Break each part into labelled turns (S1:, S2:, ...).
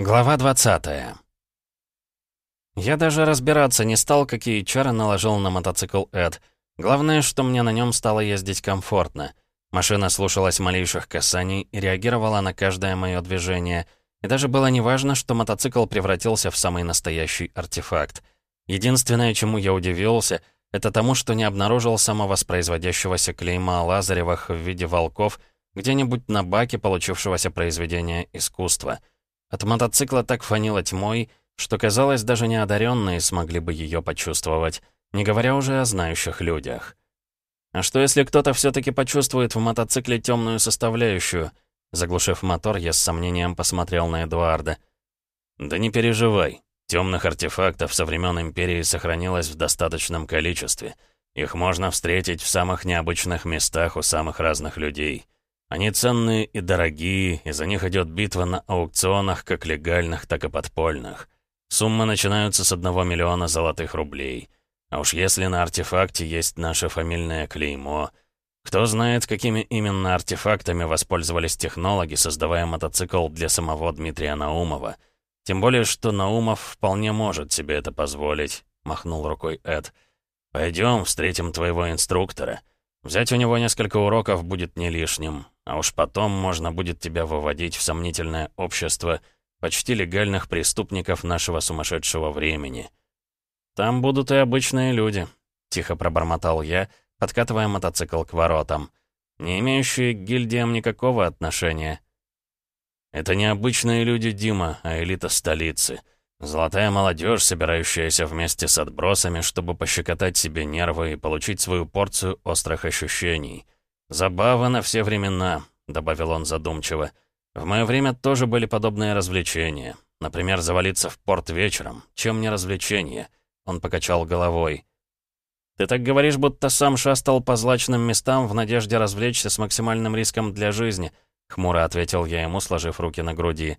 S1: Глава 20 Я даже разбираться не стал, какие чары наложил на мотоцикл Эд. Главное, что мне на нем стало ездить комфортно. Машина слушалась малейших касаний и реагировала на каждое мое движение. И даже было неважно, что мотоцикл превратился в самый настоящий артефакт. Единственное, чему я удивился, это тому, что не обнаружил самовоспроизводящегося клейма Лазаревых в виде волков где-нибудь на баке получившегося произведения искусства — от мотоцикла так фанило тьмой, что, казалось, даже неодаренные смогли бы ее почувствовать, не говоря уже о знающих людях. А что если кто-то все-таки почувствует в мотоцикле темную составляющую? Заглушив мотор, я с сомнением посмотрел на Эдуарда. «Да не переживай. Темных артефактов со времен Империи сохранилось в достаточном количестве. Их можно встретить в самых необычных местах у самых разных людей. Они ценные и дорогие, и за них идет битва на аукционах, как легальных, так и подпольных. Суммы начинаются с одного миллиона золотых рублей. А уж если на артефакте есть наше фамильное клеймо... Кто знает, какими именно артефактами воспользовались технологи, создавая мотоцикл для самого Дмитрия Наумова. Тем более, что Наумов вполне может себе это позволить, махнул рукой Эд. Пойдем, встретим твоего инструктора. Взять у него несколько уроков будет не лишним. А уж потом можно будет тебя выводить в сомнительное общество почти легальных преступников нашего сумасшедшего времени. Там будут и обычные люди, тихо пробормотал я, подкатывая мотоцикл к воротам, не имеющие к гильдиям никакого отношения. Это не обычные люди, Дима, а элита столицы. Золотая молодежь, собирающаяся вместе с отбросами, чтобы пощекотать себе нервы и получить свою порцию острых ощущений — «Забава на все времена», — добавил он задумчиво. «В мое время тоже были подобные развлечения. Например, завалиться в порт вечером. Чем не развлечение?» Он покачал головой. «Ты так говоришь, будто сам шастал по злачным местам в надежде развлечься с максимальным риском для жизни», — хмуро ответил я ему, сложив руки на груди.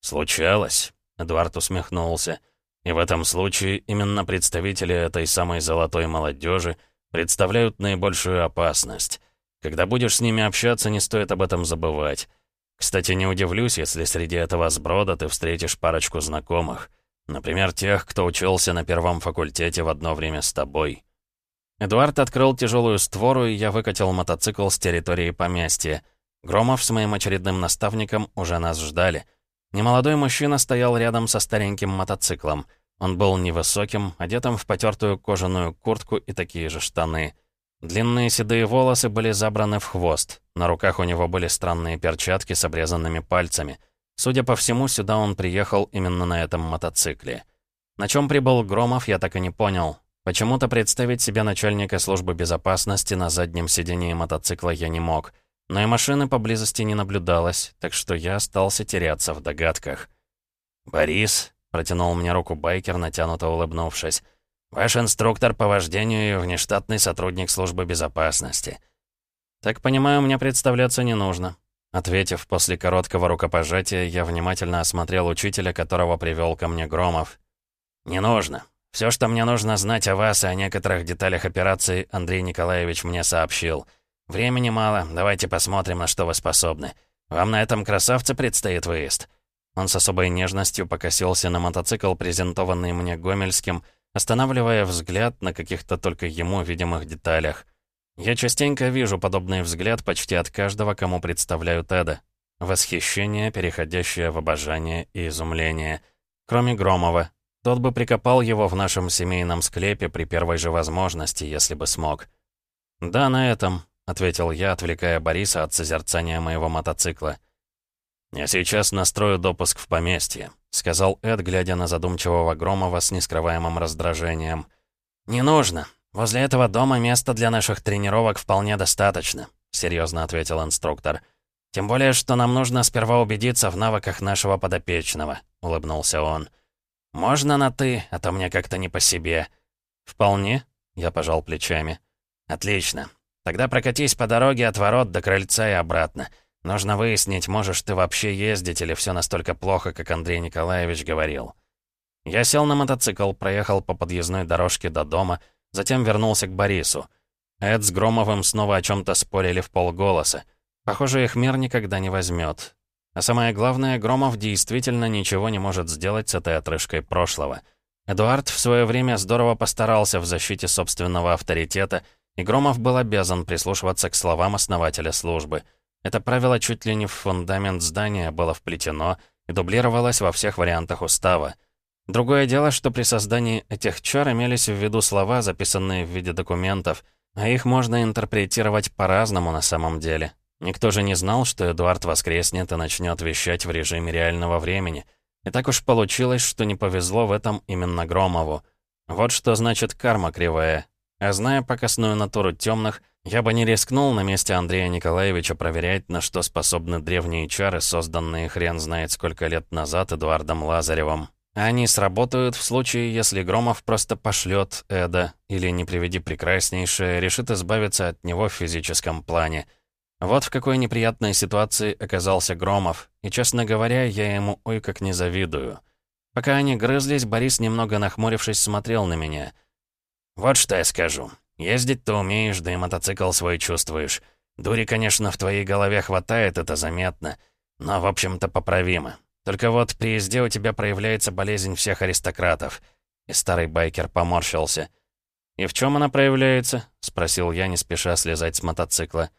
S1: «Случалось», — Эдуард усмехнулся. «И в этом случае именно представители этой самой золотой молодежи представляют наибольшую опасность». Когда будешь с ними общаться, не стоит об этом забывать. Кстати, не удивлюсь, если среди этого сброда ты встретишь парочку знакомых. Например, тех, кто учился на первом факультете в одно время с тобой. Эдуард открыл тяжелую створу, и я выкатил мотоцикл с территории поместья. Громов с моим очередным наставником уже нас ждали. Немолодой мужчина стоял рядом со стареньким мотоциклом. Он был невысоким, одетым в потертую кожаную куртку и такие же штаны. Длинные седые волосы были забраны в хвост. На руках у него были странные перчатки с обрезанными пальцами. Судя по всему, сюда он приехал именно на этом мотоцикле. На чем прибыл Громов, я так и не понял. Почему-то представить себе начальника службы безопасности на заднем сидении мотоцикла я не мог. Но и машины поблизости не наблюдалось, так что я остался теряться в догадках. «Борис», — протянул мне руку байкер, натянуто улыбнувшись, «Ваш инструктор по вождению и внештатный сотрудник службы безопасности». «Так понимаю, мне представляться не нужно». Ответив после короткого рукопожатия, я внимательно осмотрел учителя, которого привел ко мне Громов. «Не нужно. Все, что мне нужно знать о вас и о некоторых деталях операции, Андрей Николаевич мне сообщил. Времени мало, давайте посмотрим, на что вы способны. Вам на этом красавце предстоит выезд». Он с особой нежностью покосился на мотоцикл, презентованный мне Гомельским, останавливая взгляд на каких-то только ему видимых деталях. Я частенько вижу подобный взгляд почти от каждого, кому представляют Эда. Восхищение, переходящее в обожание и изумление. Кроме Громова. Тот бы прикопал его в нашем семейном склепе при первой же возможности, если бы смог. «Да, на этом», — ответил я, отвлекая Бориса от созерцания моего мотоцикла. «Я сейчас настрою допуск в поместье», — сказал Эд, глядя на задумчивого Громова с нескрываемым раздражением. «Не нужно. Возле этого дома места для наших тренировок вполне достаточно», — серьезно ответил инструктор. «Тем более, что нам нужно сперва убедиться в навыках нашего подопечного», — улыбнулся он. «Можно на «ты», а то мне как-то не по себе». «Вполне», — я пожал плечами. «Отлично. Тогда прокатись по дороге от ворот до крыльца и обратно. Нужно выяснить, можешь ты вообще ездить или все настолько плохо, как Андрей Николаевич говорил. Я сел на мотоцикл, проехал по подъездной дорожке до дома, затем вернулся к Борису. Эд с Громовым снова о чем-то спорили в полголоса. Похоже, их мир никогда не возьмет. А самое главное, Громов действительно ничего не может сделать с этой отрыжкой прошлого. Эдуард в свое время здорово постарался в защите собственного авторитета, и Громов был обязан прислушиваться к словам основателя службы. Это правило чуть ли не в фундамент здания было вплетено и дублировалось во всех вариантах устава. Другое дело, что при создании этих чар имелись в виду слова, записанные в виде документов, а их можно интерпретировать по-разному на самом деле. Никто же не знал, что Эдуард воскреснет и начнет вещать в режиме реального времени. И так уж получилось, что не повезло в этом именно Громову. Вот что значит карма кривая. А зная покосную натуру темных, я бы не рискнул на месте Андрея Николаевича проверять, на что способны древние чары, созданные хрен знает сколько лет назад Эдуардом Лазаревым. Они сработают в случае, если Громов просто пошлет Эда, или, не приведи прекраснейшее, решит избавиться от него в физическом плане — вот в какой неприятной ситуации оказался Громов, и, честно говоря, я ему ой как не завидую. Пока они грызлись, Борис, немного нахмурившись, смотрел на меня. «Вот что я скажу. Ездить ты умеешь, да и мотоцикл свой чувствуешь. Дури, конечно, в твоей голове хватает, это заметно, но, в общем-то, поправимо. Только вот при езде у тебя проявляется болезнь всех аристократов». И старый байкер поморщился. «И в чем она проявляется?» — спросил я, не спеша слезать с мотоцикла.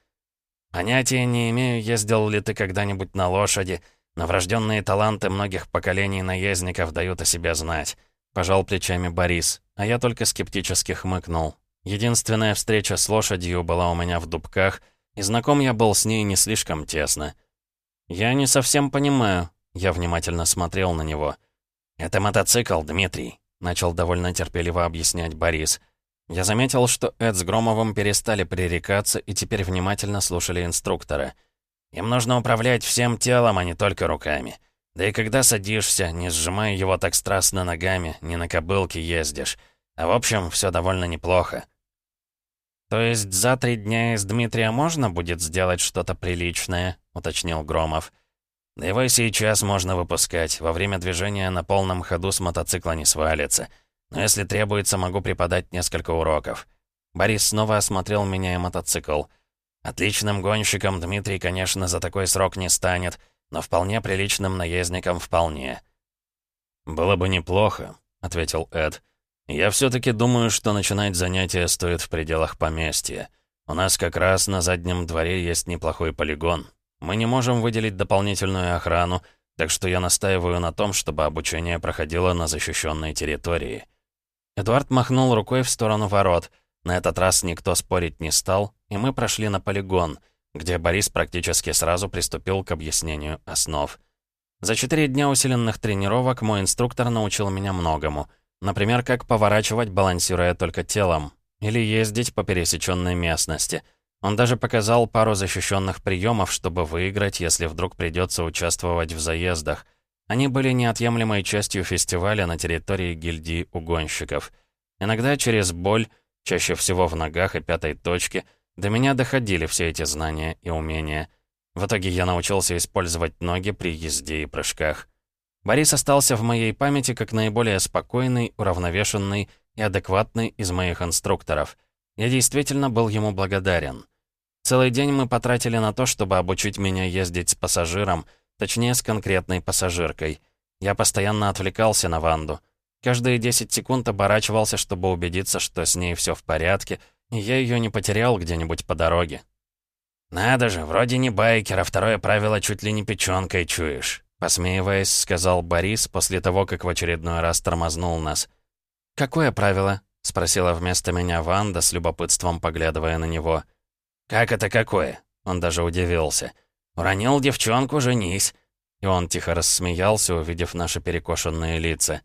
S1: Понятия не имею, ездил ли ты когда-нибудь на лошади, но врожденные таланты многих поколений наездников дают о себе знать. Пожал плечами Борис, а я только скептически хмыкнул. Единственная встреча с лошадью была у меня в Дубках, и знаком я был с ней не слишком тесно. «Я не совсем понимаю», — я внимательно смотрел на него. «Это мотоцикл, Дмитрий», — начал довольно терпеливо объяснять Борис. Я заметил, что Эд с Громовым перестали пререкаться и теперь внимательно слушали инструктора. Им нужно управлять всем телом, а не только руками. Да и когда садишься, не сжимая его так страстно ногами, не на кобылке ездишь. А в общем, все довольно неплохо. «То есть за три дня из Дмитрия можно будет сделать что-то приличное?» — уточнил Громов. «Да его и сейчас можно выпускать. Во время движения на полном ходу с мотоцикла не свалится». Но если требуется, могу преподать несколько уроков. Борис снова осмотрел меня и мотоцикл. Отличным гонщиком Дмитрий, конечно, за такой срок не станет, но вполне приличным наездником вполне. «Было бы неплохо», — ответил Эд. «Я все-таки думаю, что начинать занятия стоит в пределах поместья. У нас как раз на заднем дворе есть неплохой полигон. Мы не можем выделить дополнительную охрану, так что я настаиваю на том, чтобы обучение проходило на защищенной территории. Эдуард махнул рукой в сторону ворот. На этот раз никто спорить не стал, и мы прошли на полигон, где Борис практически сразу приступил к объяснению основ. За четыре дня усиленных тренировок мой инструктор научил меня многому. Например, как поворачивать, балансируя только телом, или ездить по пересеченной местности. Он даже показал пару защищенных приемов, чтобы выиграть, если вдруг придется участвовать в заездах. Они были неотъемлемой частью фестиваля на территории гильдии угонщиков. Иногда через боль, чаще всего в ногах и пятой точке, до меня доходили все эти знания и умения. В итоге я научился использовать ноги при езде и прыжках. Борис остался в моей памяти как наиболее спокойный, уравновешенный и адекватный из моих инструкторов. Я действительно был ему благодарен. Целый день мы потратили на то, чтобы обучить меня ездить с пассажиром — Точнее, с конкретной пассажиркой. Я постоянно отвлекался на Ванду. Каждые 10 секунд оборачивался, чтобы убедиться, что с ней все в порядке, и я ее не потерял где-нибудь по дороге. «Надо же, вроде не байкер, а второе правило чуть ли не печенкой чуешь», посмеиваясь, сказал Борис после того, как в очередной раз тормознул нас. «Какое правило?» — спросила вместо меня Ванда, с любопытством поглядывая на него. «Как это какое?» — он даже удивился. «Уронил девчонку, женись!» И он тихо рассмеялся, увидев наши перекошенные лица.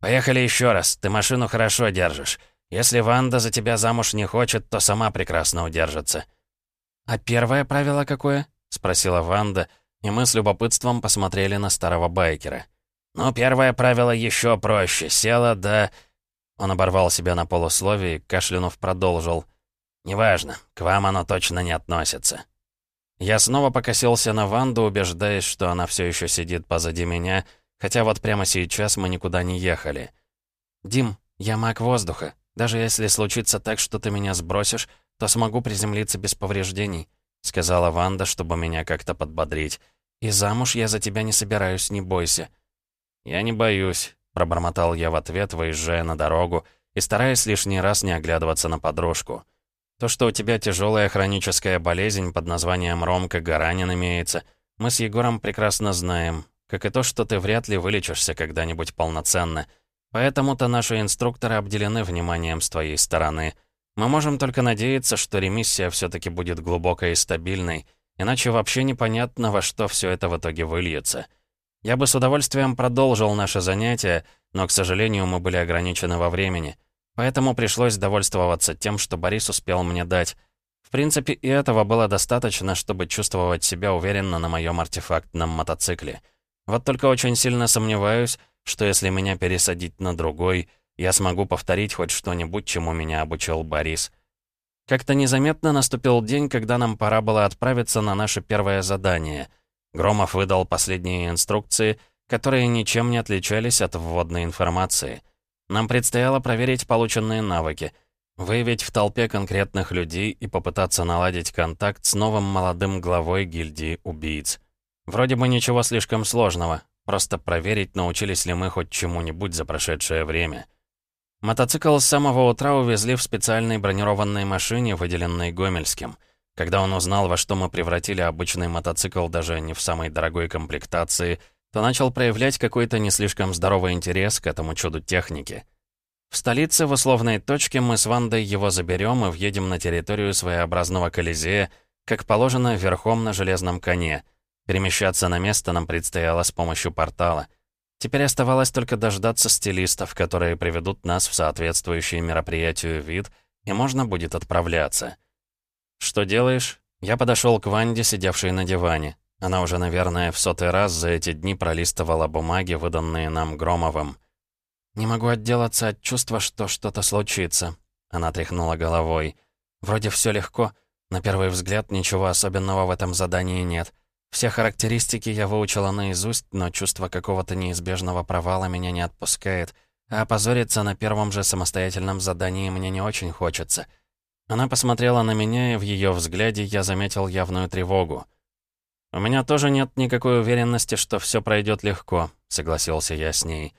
S1: «Поехали еще раз, ты машину хорошо держишь. Если Ванда за тебя замуж не хочет, то сама прекрасно удержится». «А первое правило какое?» — спросила Ванда, и мы с любопытством посмотрели на старого байкера. «Ну, первое правило еще проще. Села, да...» Он оборвал себя на полусловие и, кашлянув, продолжил. «Неважно, к вам оно точно не относится. Я снова покосился на Ванду, убеждаясь, что она все еще сидит позади меня, хотя вот прямо сейчас мы никуда не ехали. «Дим, я маг воздуха. Даже если случится так, что ты меня сбросишь, то смогу приземлиться без повреждений», сказала Ванда, чтобы меня как-то подбодрить. «И замуж я за тебя не собираюсь, не бойся». «Я не боюсь», — пробормотал я в ответ, выезжая на дорогу и стараясь лишний раз не оглядываться на подружку. «То, что у тебя тяжелая хроническая болезнь под названием Ромка Гаранин имеется, мы с Егором прекрасно знаем, как и то, что ты вряд ли вылечишься когда-нибудь полноценно. Поэтому-то наши инструкторы обделены вниманием с твоей стороны. Мы можем только надеяться, что ремиссия все таки будет глубокой и стабильной, иначе вообще непонятно, во что все это в итоге выльется». Я бы с удовольствием продолжил наше занятие, но, к сожалению, мы были ограничены во времени. Поэтому пришлось довольствоваться тем, что Борис успел мне дать. В принципе, и этого было достаточно, чтобы чувствовать себя уверенно на моем артефактном мотоцикле. Вот только очень сильно сомневаюсь, что если меня пересадить на другой, я смогу повторить хоть что-нибудь, чему меня обучил Борис. Как-то незаметно наступил день, когда нам пора было отправиться на наше первое задание — Громов выдал последние инструкции, которые ничем не отличались от вводной информации. Нам предстояло проверить полученные навыки, выявить в толпе конкретных людей и попытаться наладить контакт с новым молодым главой гильдии убийц. Вроде бы ничего слишком сложного, просто проверить, научились ли мы хоть чему-нибудь за прошедшее время. Мотоцикл с самого утра увезли в специальной бронированной машине, выделенной Гомельским — когда он узнал, во что мы превратили обычный мотоцикл даже не в самой дорогой комплектации, то начал проявлять какой-то не слишком здоровый интерес к этому чуду техники. В столице, в условной точке, мы с Вандой его заберем и въедем на территорию своеобразного Колизея, как положено, верхом на железном коне. Перемещаться на место нам предстояло с помощью портала. Теперь оставалось только дождаться стилистов, которые приведут нас в соответствующий мероприятию вид, и можно будет отправляться. «Что делаешь?» Я подошел к Ванде, сидевшей на диване. Она уже, наверное, в сотый раз за эти дни пролистывала бумаги, выданные нам Громовым. «Не могу отделаться от чувства, что что-то случится», — она тряхнула головой. «Вроде все легко. На первый взгляд ничего особенного в этом задании нет. Все характеристики я выучила наизусть, но чувство какого-то неизбежного провала меня не отпускает, а опозориться на первом же самостоятельном задании мне не очень хочется». Она посмотрела на меня, и в ее взгляде я заметил явную тревогу. «У меня тоже нет никакой уверенности, что все пройдет легко», — согласился я с ней.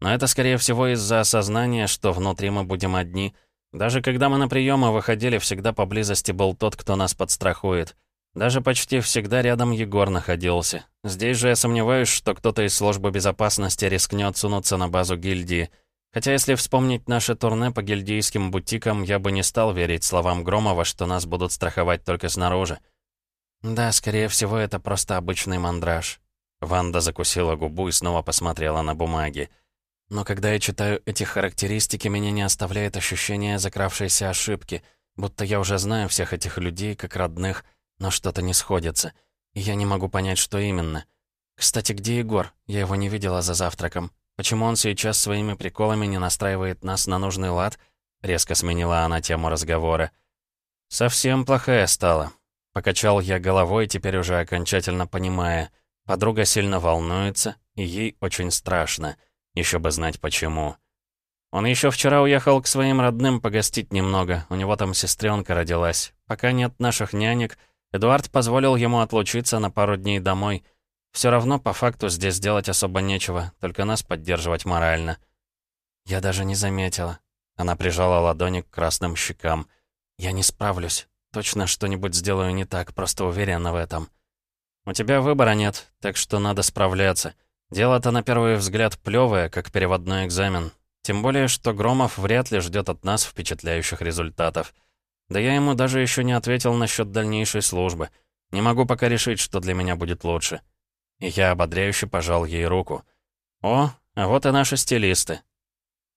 S1: «Но это, скорее всего, из-за осознания, что внутри мы будем одни. Даже когда мы на приемы выходили, всегда поблизости был тот, кто нас подстрахует. Даже почти всегда рядом Егор находился. Здесь же я сомневаюсь, что кто-то из службы безопасности рискнет сунуться на базу гильдии». Хотя если вспомнить наше турне по гильдейским бутикам, я бы не стал верить словам Громова, что нас будут страховать только снаружи. Да, скорее всего, это просто обычный мандраж. Ванда закусила губу и снова посмотрела на бумаги. Но когда я читаю эти характеристики, меня не оставляет ощущение закравшейся ошибки, будто я уже знаю всех этих людей как родных, но что-то не сходится. И я не могу понять, что именно. Кстати, где Егор? Я его не видела за завтраком. Почему он сейчас своими приколами не настраивает нас на нужный лад? Резко сменила она тему разговора. Совсем плохая стала. Покачал я головой, теперь уже окончательно понимая. Подруга сильно волнуется, и ей очень страшно. Еще бы знать почему. Он еще вчера уехал к своим родным погостить немного. У него там сестренка родилась. Пока нет наших нянек, Эдуард позволил ему отлучиться на пару дней домой — все равно по факту здесь делать особо нечего, только нас поддерживать морально. Я даже не заметила. Она прижала ладони к красным щекам. Я не справлюсь. Точно что-нибудь сделаю не так, просто уверена в этом. У тебя выбора нет, так что надо справляться. Дело-то на первый взгляд плевое, как переводной экзамен. Тем более, что Громов вряд ли ждет от нас впечатляющих результатов. Да я ему даже еще не ответил насчет дальнейшей службы. Не могу пока решить, что для меня будет лучше и я ободряюще пожал ей руку. «О, а вот и наши стилисты».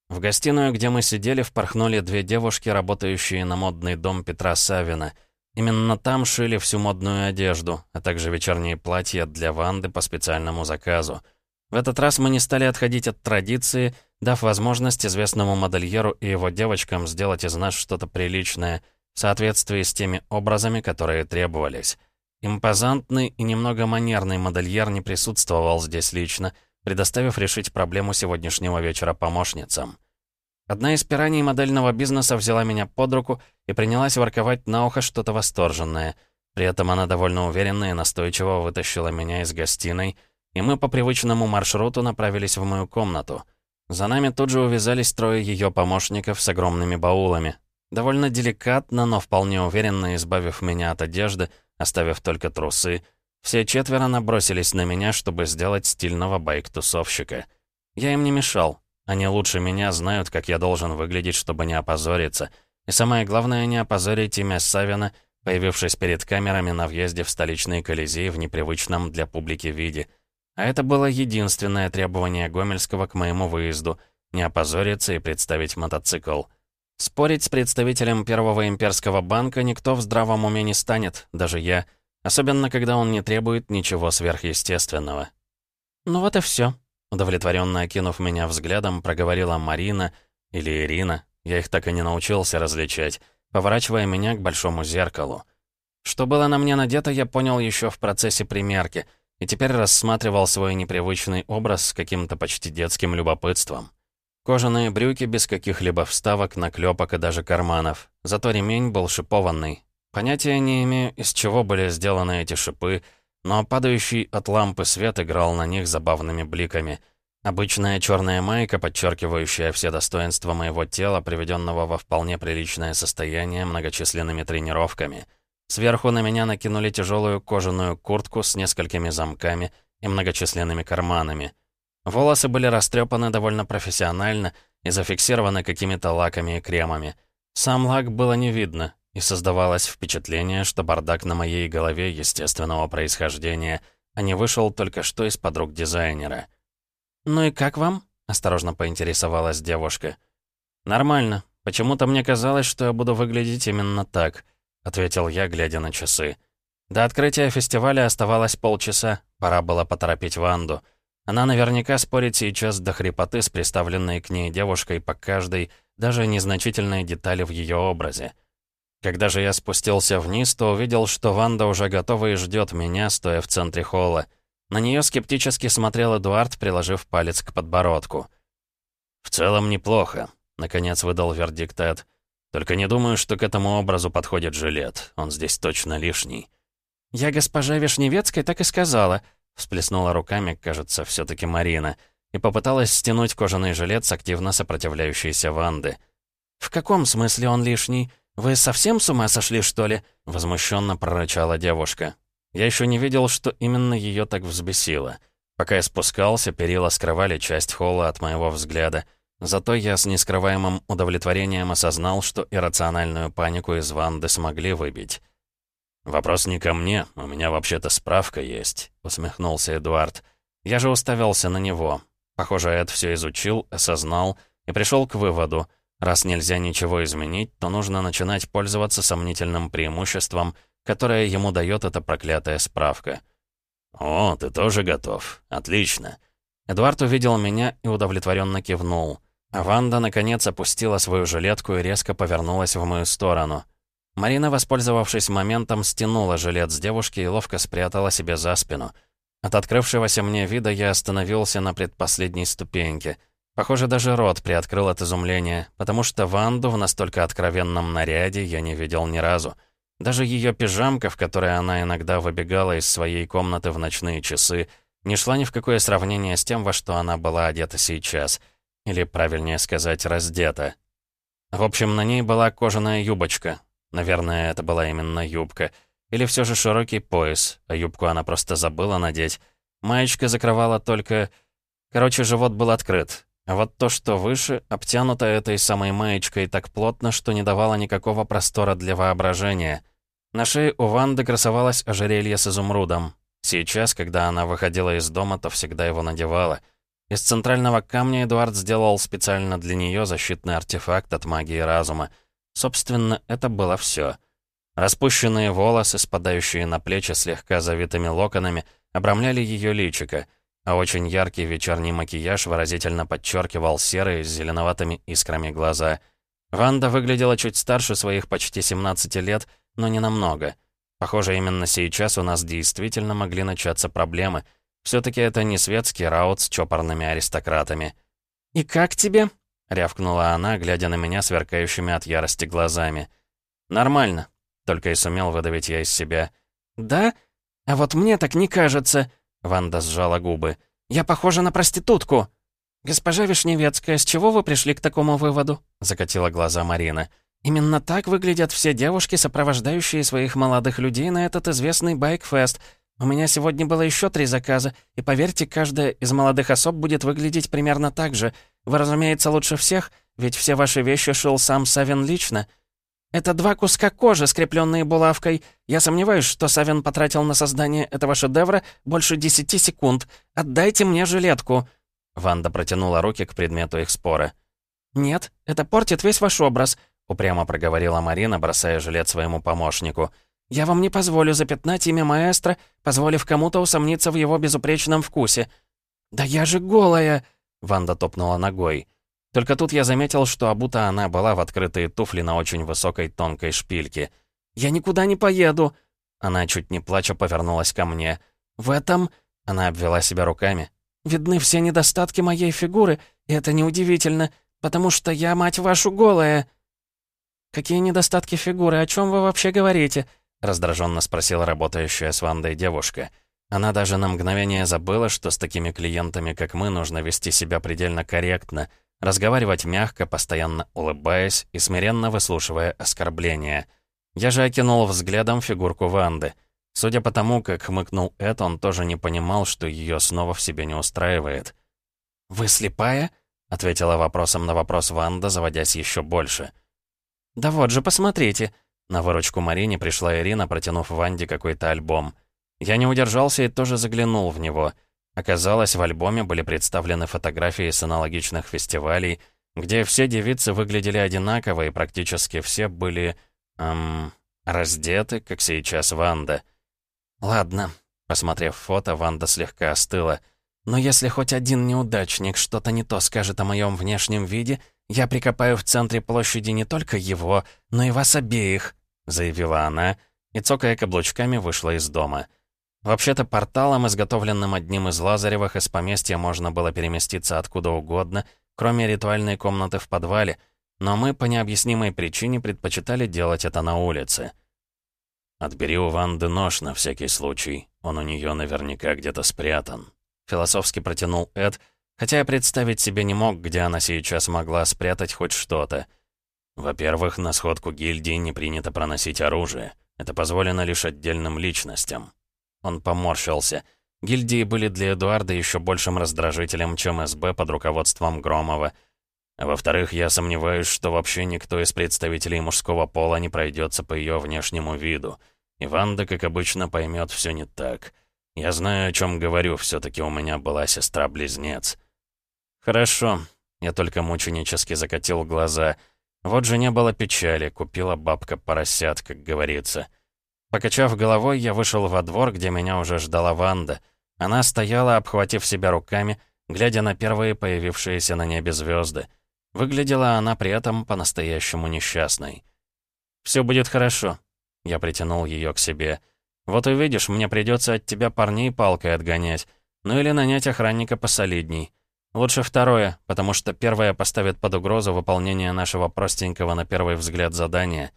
S1: В гостиную, где мы сидели, впорхнули две девушки, работающие на модный дом Петра Савина. Именно там шили всю модную одежду, а также вечерние платья для Ванды по специальному заказу. В этот раз мы не стали отходить от традиции, дав возможность известному модельеру и его девочкам сделать из нас что-то приличное, в соответствии с теми образами, которые требовались. Импозантный и немного манерный модельер не присутствовал здесь лично, предоставив решить проблему сегодняшнего вечера помощницам. Одна из пираний модельного бизнеса взяла меня под руку и принялась ворковать на ухо что-то восторженное. При этом она довольно уверенно и настойчиво вытащила меня из гостиной, и мы по привычному маршруту направились в мою комнату. За нами тут же увязались трое ее помощников с огромными баулами. Довольно деликатно, но вполне уверенно избавив меня от одежды, оставив только трусы, все четверо набросились на меня, чтобы сделать стильного байк-тусовщика. Я им не мешал. Они лучше меня знают, как я должен выглядеть, чтобы не опозориться. И самое главное, не опозорить имя Савина, появившись перед камерами на въезде в столичный Колизей в непривычном для публики виде. А это было единственное требование Гомельского к моему выезду — не опозориться и представить мотоцикл. Спорить с представителем Первого имперского банка никто в здравом уме не станет, даже я — Особенно, когда он не требует ничего сверхъестественного. «Ну вот и все. удовлетворенно окинув меня взглядом, проговорила Марина или Ирина, я их так и не научился различать, поворачивая меня к большому зеркалу. Что было на мне надето, я понял еще в процессе примерки, и теперь рассматривал свой непривычный образ с каким-то почти детским любопытством. Кожаные брюки без каких-либо вставок, наклепок и даже карманов. Зато ремень был шипованный, Понятия не имею, из чего были сделаны эти шипы, но падающий от лампы свет играл на них забавными бликами. Обычная черная майка, подчеркивающая все достоинства моего тела, приведенного во вполне приличное состояние многочисленными тренировками. Сверху на меня накинули тяжелую кожаную куртку с несколькими замками и многочисленными карманами. Волосы были растрепаны довольно профессионально и зафиксированы какими-то лаками и кремами. Сам лак было не видно, и создавалось впечатление, что бардак на моей голове естественного происхождения, а не вышел только что из-под рук дизайнера. «Ну и как вам?» — осторожно поинтересовалась девушка. «Нормально. Почему-то мне казалось, что я буду выглядеть именно так», — ответил я, глядя на часы. До открытия фестиваля оставалось полчаса, пора было поторопить Ванду. Она наверняка спорит сейчас до хрипоты с приставленной к ней девушкой по каждой, даже незначительной детали в ее образе. Когда же я спустился вниз, то увидел, что Ванда уже готова и ждет меня, стоя в центре холла. На нее скептически смотрел Эдуард, приложив палец к подбородку. «В целом неплохо», — наконец выдал вердикт Эд. «Только не думаю, что к этому образу подходит жилет. Он здесь точно лишний». «Я госпожа Вишневецкой так и сказала», — всплеснула руками, кажется, все таки Марина, и попыталась стянуть кожаный жилет с активно сопротивляющейся Ванды. «В каком смысле он лишний?» «Вы совсем с ума сошли, что ли?» — возмущенно прорычала девушка. Я еще не видел, что именно ее так взбесило. Пока я спускался, перила скрывали часть холла от моего взгляда. Зато я с нескрываемым удовлетворением осознал, что иррациональную панику из Ванды смогли выбить. «Вопрос не ко мне, у меня вообще-то справка есть», — усмехнулся Эдуард. Я же уставился на него. Похоже, Эд все изучил, осознал и пришел к выводу — Раз нельзя ничего изменить, то нужно начинать пользоваться сомнительным преимуществом, которое ему дает эта проклятая справка. «О, ты тоже готов. Отлично». Эдуард увидел меня и удовлетворенно кивнул. А Ванда, наконец, опустила свою жилетку и резко повернулась в мою сторону. Марина, воспользовавшись моментом, стянула жилет с девушки и ловко спрятала себе за спину. От открывшегося мне вида я остановился на предпоследней ступеньке — Похоже, даже рот приоткрыл от изумления, потому что Ванду в настолько откровенном наряде я не видел ни разу. Даже ее пижамка, в которой она иногда выбегала из своей комнаты в ночные часы, не шла ни в какое сравнение с тем, во что она была одета сейчас. Или, правильнее сказать, раздета. В общем, на ней была кожаная юбочка. Наверное, это была именно юбка. Или все же широкий пояс, а юбку она просто забыла надеть. Маечка закрывала только... Короче, живот был открыт. А вот то, что выше, обтянуто этой самой маечкой так плотно, что не давало никакого простора для воображения. На шее у Ванды красовалось ожерелье с изумрудом. Сейчас, когда она выходила из дома, то всегда его надевала. Из центрального камня Эдуард сделал специально для нее защитный артефакт от магии разума. Собственно, это было все. Распущенные волосы, спадающие на плечи слегка завитыми локонами, обрамляли ее личико — а очень яркий вечерний макияж выразительно подчеркивал серые с зеленоватыми искрами глаза. Ванда выглядела чуть старше своих почти 17 лет, но не намного. Похоже, именно сейчас у нас действительно могли начаться проблемы. все таки это не светский раут с чопорными аристократами. «И как тебе?» — рявкнула она, глядя на меня сверкающими от ярости глазами. «Нормально», — только и сумел выдавить я из себя.
S2: «Да? А вот мне так не кажется», — Ванда сжала губы. «Я похожа на проститутку». «Госпожа Вишневецкая, с чего вы пришли к такому выводу?» — закатила глаза Марина. «Именно так выглядят все девушки, сопровождающие своих молодых людей на этот известный байкфест. У меня сегодня было еще три заказа, и поверьте, каждая из молодых особ будет выглядеть примерно так же. Вы, разумеется, лучше всех, ведь все ваши вещи шил сам Савин лично. Это два куска кожи, скрепленные булавкой. Я сомневаюсь, что Савин потратил на создание этого шедевра больше десяти секунд. Отдайте мне жилетку». Ванда протянула руки к предмету их спора. «Нет, это портит весь ваш образ», — упрямо проговорила Марина, бросая жилет своему помощнику. «Я вам не позволю запятнать имя маэстро, позволив кому-то усомниться в его безупречном вкусе». «Да я же голая!» — Ванда топнула ногой. Только тут я заметил, что обута она была в открытые туфли на очень высокой тонкой шпильке. «Я никуда не поеду!» Она, чуть не плача, повернулась ко мне. «В этом...» — она обвела себя руками. «Видны все недостатки моей фигуры, и это неудивительно, потому что я, мать вашу, голая!» «Какие недостатки фигуры? О чем вы вообще говорите?» раздраженно спросила работающая с Вандой девушка. Она даже на мгновение забыла, что с такими клиентами, как мы, нужно вести себя предельно корректно, разговаривать мягко, постоянно улыбаясь и смиренно выслушивая оскорбления. Я же окинул взглядом фигурку Ванды. Судя по тому, как хмыкнул Эд, он тоже не понимал, что ее снова в себе не устраивает. «Вы слепая?» — ответила вопросом на вопрос Ванда, заводясь еще больше. «Да вот же, посмотрите!» На выручку Марине пришла Ирина, протянув Ванде какой-то альбом. Я не удержался и тоже заглянул в него. Оказалось, в альбоме были представлены фотографии с аналогичных фестивалей, где все девицы выглядели одинаково и практически все были... эм... раздеты, как сейчас Ванда. «Ладно», — посмотрев фото, Ванда слегка остыла. «Но если хоть один неудачник что-то не то скажет о моем внешнем виде, я прикопаю в центре площади не только его, но и вас обеих», — заявила она, и, цокая каблучками, вышла из дома. Вообще-то порталом, изготовленным одним из Лазаревых, из поместья можно было переместиться откуда угодно, кроме ритуальной комнаты в подвале, но мы по необъяснимой причине предпочитали делать это на улице. «Отбери у Ванды нож на всякий случай, он у нее наверняка где-то спрятан», — философски протянул Эд, — Хотя я представить себе не мог, где она сейчас могла спрятать хоть что-то. Во-первых, на сходку гильдии не принято проносить оружие. Это позволено лишь отдельным личностям. Он поморщился. Гильдии были для Эдуарда еще большим раздражителем, чем СБ под руководством Громова. Во-вторых, я сомневаюсь, что вообще никто из представителей мужского пола не пройдется по ее внешнему виду. И Ванда, как обычно, поймет все не так. Я знаю, о чем говорю, все-таки у меня была сестра-близнец. «Хорошо». Я только мученически закатил глаза. Вот же не было печали, купила бабка поросят, как говорится. Покачав головой, я вышел во двор, где меня уже ждала Ванда. Она стояла, обхватив себя руками, глядя на первые появившиеся на небе звезды. Выглядела она при этом по-настоящему несчастной. «Все будет хорошо», — я притянул ее к себе. «Вот увидишь, мне придется от тебя парней палкой отгонять, ну или нанять охранника посолидней. Лучше второе, потому что первое поставит под угрозу выполнение нашего простенького на первый взгляд задания.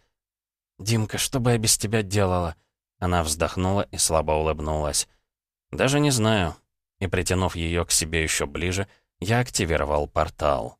S2: «Димка, что бы я без тебя делала?» Она вздохнула и слабо улыбнулась. «Даже не знаю». И притянув ее к себе еще ближе, я активировал портал.